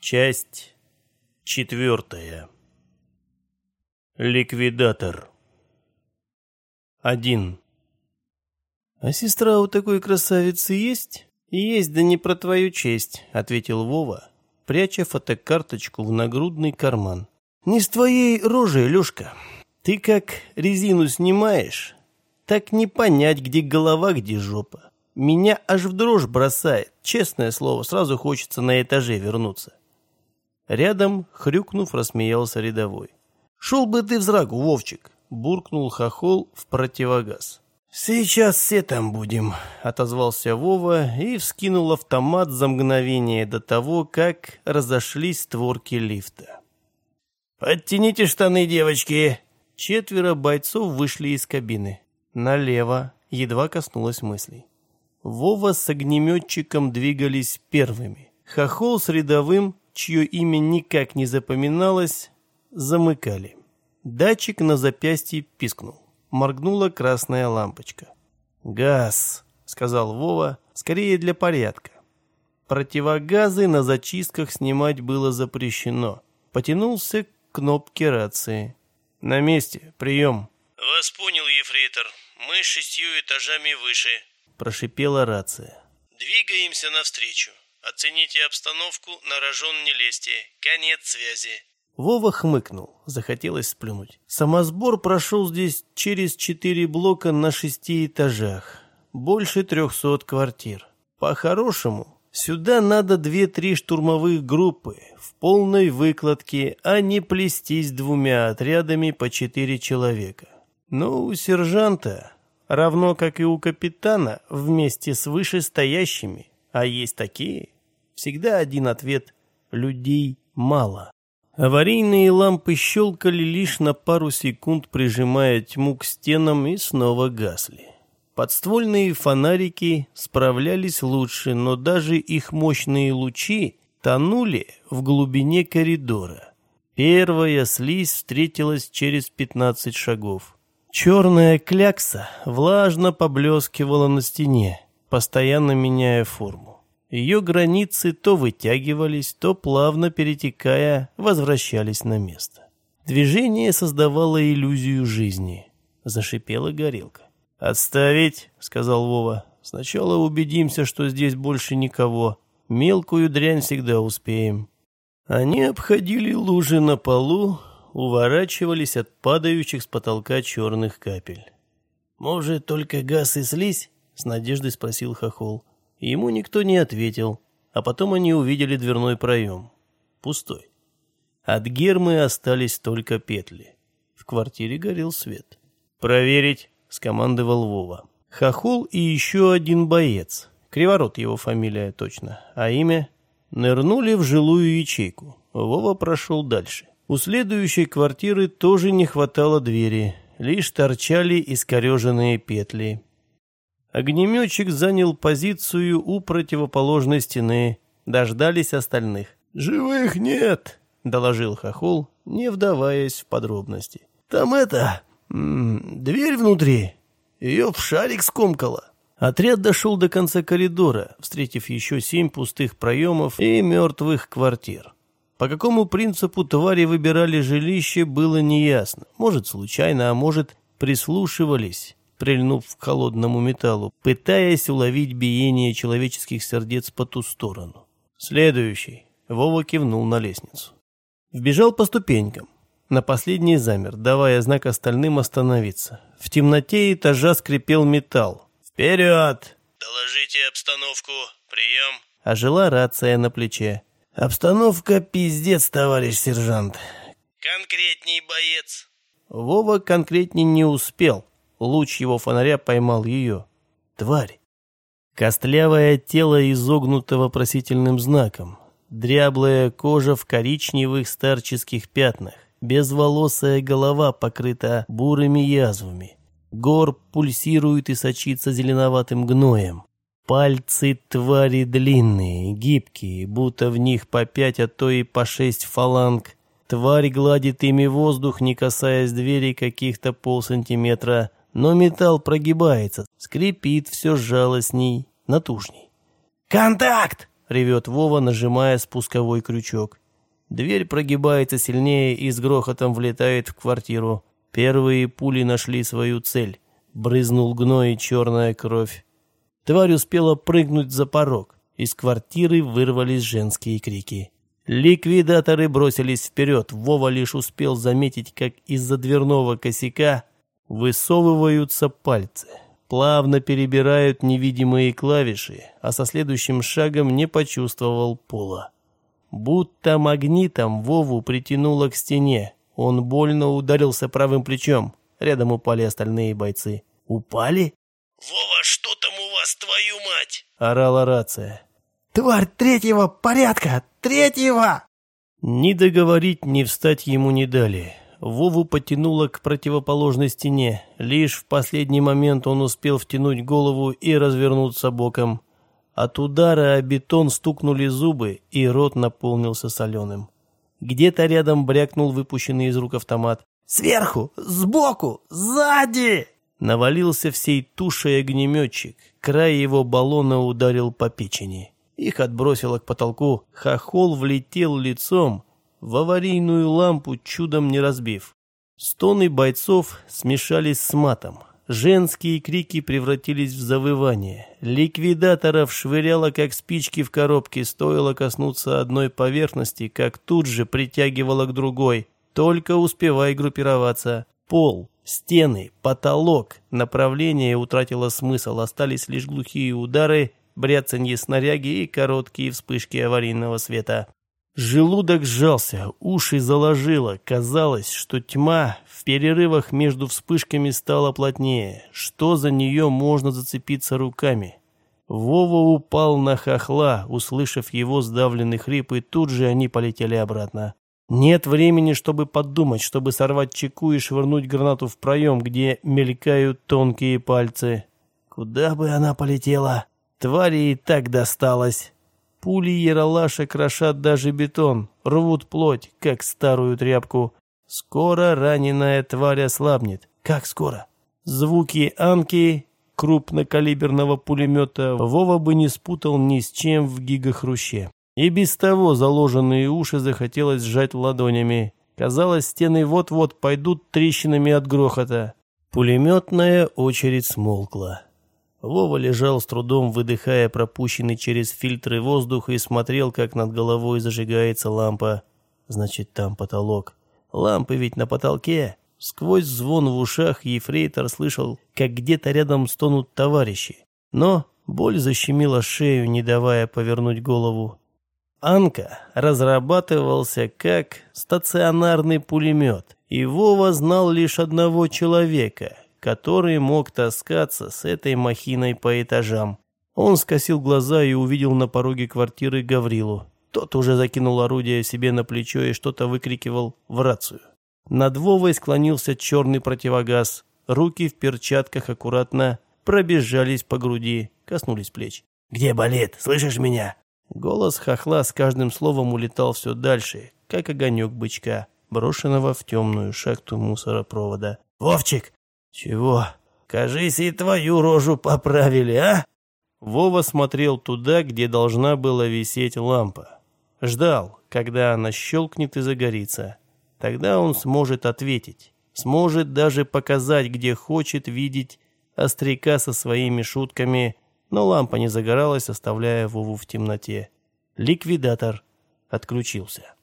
Часть четвертая. Ликвидатор. Один. «А сестра у такой красавицы есть?» «Есть, да не про твою честь», — ответил Вова, пряча фотокарточку в нагрудный карман. «Не с твоей рожей, Лёшка. Ты как резину снимаешь, так не понять, где голова, где жопа. Меня аж в дрожь бросает, честное слово, сразу хочется на этаже вернуться». Рядом, хрюкнув, рассмеялся рядовой. «Шел бы ты в зрагу, Вовчик!» — буркнул хохол в противогаз. «Сейчас все там будем», — отозвался Вова и вскинул автомат за мгновение до того, как разошлись створки лифта. «Подтяните штаны, девочки!» Четверо бойцов вышли из кабины. Налево едва коснулась мыслей. Вова с огнеметчиком двигались первыми. Хохол с рядовым чье имя никак не запоминалось, замыкали. Датчик на запястье пискнул. Моргнула красная лампочка. «Газ», — сказал Вова, — «скорее для порядка». Противогазы на зачистках снимать было запрещено. Потянулся к кнопке рации. «На месте. Прием». «Вас понял, ефрейтор. Мы шестью этажами выше», — прошипела рация. «Двигаемся навстречу». Оцените обстановку, на рожон не лезьте. Конец связи. Вова хмыкнул, захотелось сплюнуть. Самосбор прошел здесь через четыре блока на шести этажах. Больше трехсот квартир. По-хорошему, сюда надо две-три штурмовых группы в полной выкладке, а не плестись двумя отрядами по четыре человека. Но у сержанта, равно как и у капитана, вместе с вышестоящими, а есть такие, всегда один ответ – людей мало. Аварийные лампы щелкали лишь на пару секунд, прижимая тьму к стенам и снова гасли. Подствольные фонарики справлялись лучше, но даже их мощные лучи тонули в глубине коридора. Первая слизь встретилась через пятнадцать шагов. Черная клякса влажно поблескивала на стене, постоянно меняя форму. Ее границы то вытягивались, то плавно перетекая, возвращались на место. Движение создавало иллюзию жизни. Зашипела горелка. «Отставить!» — сказал Вова. «Сначала убедимся, что здесь больше никого. Мелкую дрянь всегда успеем». Они обходили лужи на полу, уворачивались от падающих с потолка черных капель. «Может, только газ и слизь?» — с надеждой спросил Хохол. Ему никто не ответил, а потом они увидели дверной проем. Пустой. От гермы остались только петли. В квартире горел свет. «Проверить», — скомандовал Вова. Хохол и еще один боец. Криворот его фамилия точно. А имя? Нырнули в жилую ячейку. Вова прошел дальше. У следующей квартиры тоже не хватало двери. Лишь торчали искореженные петли. Огнеметчик занял позицию у противоположной стены. Дождались остальных. «Живых нет», — доложил Хохол, не вдаваясь в подробности. «Там это... дверь внутри. Ее в шарик скомкало». Отряд дошел до конца коридора, встретив еще семь пустых проемов и мертвых квартир. По какому принципу твари выбирали жилище, было неясно. Может, случайно, а может, прислушивались прильнув к холодному металлу, пытаясь уловить биение человеческих сердец по ту сторону. Следующий. Вова кивнул на лестницу. Вбежал по ступенькам. На последний замер, давая знак остальным остановиться. В темноте этажа скрипел металл. «Вперед!» «Доложите обстановку. Прием!» Ожила рация на плече. «Обстановка пиздец, товарищ сержант!» «Конкретней, боец!» Вова конкретней не успел. Луч его фонаря поймал ее. Тварь. Костлявое тело изогнуто вопросительным знаком. Дряблая кожа в коричневых старческих пятнах. Безволосая голова покрыта бурыми язвами. Гор пульсирует и сочится зеленоватым гноем. Пальцы твари длинные, гибкие, будто в них по пять, а то и по шесть фаланг. Тварь гладит ими воздух, не касаясь двери каких-то полсантиметра но металл прогибается, скрипит все жалостней, натужней. «Контакт!» —— ревет Вова, нажимая спусковой крючок. Дверь прогибается сильнее и с грохотом влетает в квартиру. Первые пули нашли свою цель. Брызнул гной и черная кровь. Тварь успела прыгнуть за порог. Из квартиры вырвались женские крики. Ликвидаторы бросились вперед. Вова лишь успел заметить, как из-за дверного косяка высовываются пальцы. Плавно перебирают невидимые клавиши, а со следующим шагом не почувствовал пола. Будто магнитом Вову притянуло к стене. Он больно ударился правым плечом. Рядом упали остальные бойцы. «Упали?» «Вова, что там у вас, твою мать?» — орала рация. «Тварь третьего порядка! Третьего!» Ни договорить, ни встать ему не дали. Вову потянуло к противоположной стене. Лишь в последний момент он успел втянуть голову и развернуться боком. От удара о бетон стукнули зубы, и рот наполнился соленым. Где-то рядом брякнул выпущенный из рук автомат. «Сверху! Сбоку! Сзади!» Навалился всей тушей огнеметчик. Край его баллона ударил по печени. Их отбросило к потолку. Хохол влетел лицом в аварийную лампу, чудом не разбив. Стоны бойцов смешались с матом. Женские крики превратились в завывание. Ликвидаторов швыряло, как спички в коробке, стоило коснуться одной поверхности, как тут же притягивало к другой. Только успевай группироваться. Пол, стены, потолок. Направление утратило смысл, остались лишь глухие удары, бряцанье снаряги и короткие вспышки аварийного света. Желудок сжался, уши заложило. Казалось, что тьма в перерывах между вспышками стала плотнее. Что за нее можно зацепиться руками? Вова упал на хохла, услышав его сдавленный хрип, и тут же они полетели обратно. Нет времени, чтобы подумать, чтобы сорвать чеку и швырнуть гранату в проем, где мелькают тонкие пальцы. Куда бы она полетела? Твари и так досталось. Пули Яралаша крошат даже бетон, рвут плоть, как старую тряпку. Скоро раненая тварь ослабнет. Как скоро? Звуки анки крупнокалиберного пулемета Вова бы не спутал ни с чем в гигахруще. И без того заложенные уши захотелось сжать ладонями. Казалось, стены вот-вот пойдут трещинами от грохота. Пулеметная очередь смолкла. Вова лежал с трудом, выдыхая пропущенный через фильтры воздух и смотрел, как над головой зажигается лампа. Значит, там потолок. Лампы ведь на потолке. Сквозь звон в ушах ефрейтор слышал, как где-то рядом стонут товарищи. Но боль защемила шею, не давая повернуть голову. Анка разрабатывался как стационарный пулемет, и Вова знал лишь одного человека — который мог таскаться с этой махиной по этажам. Он скосил глаза и увидел на пороге квартиры Гаврилу. Тот уже закинул орудие себе на плечо и что-то выкрикивал в рацию. Над Вовой склонился черный противогаз. Руки в перчатках аккуратно пробежались по груди, коснулись плеч. «Где болит? Слышишь меня?» Голос хохла с каждым словом улетал все дальше, как огонек бычка, брошенного в темную шахту мусоропровода. «Вовчик, «Чего? Кажись, и твою рожу поправили, а?» Вова смотрел туда, где должна была висеть лампа. Ждал, когда она щелкнет и загорится. Тогда он сможет ответить. Сможет даже показать, где хочет видеть остряка со своими шутками, но лампа не загоралась, оставляя Вову в темноте. Ликвидатор отключился.